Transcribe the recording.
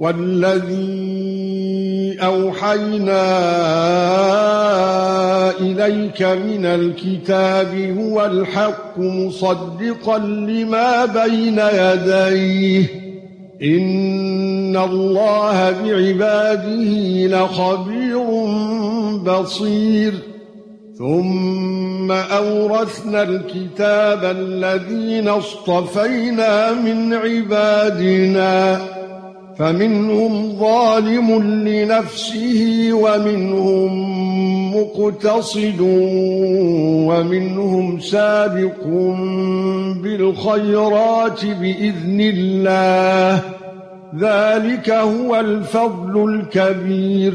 والذي أوحينا إليك من الكتاب هو الحق مصدقا لما بين يديه. إن الله بعباده لخبير بصير. ثُمَّ أَوْرَثْنَا الْكِتَابَ الَّذِينَ اصْطَفَيْنَا مِنْ عِبَادِنَا. فَمِنْهُمْ ظَالِمٌ لِنَفْسِهِ وَمِنْهُمْ مُقْتَصِدٌ وَمِنْهُمْ سَابِقٌ بِالْخَيْرَاتِ بِإِذْنِ اللَّهِ. ذَلِكَ هُوَ الْفَضْلُ الْكَبِيرُ.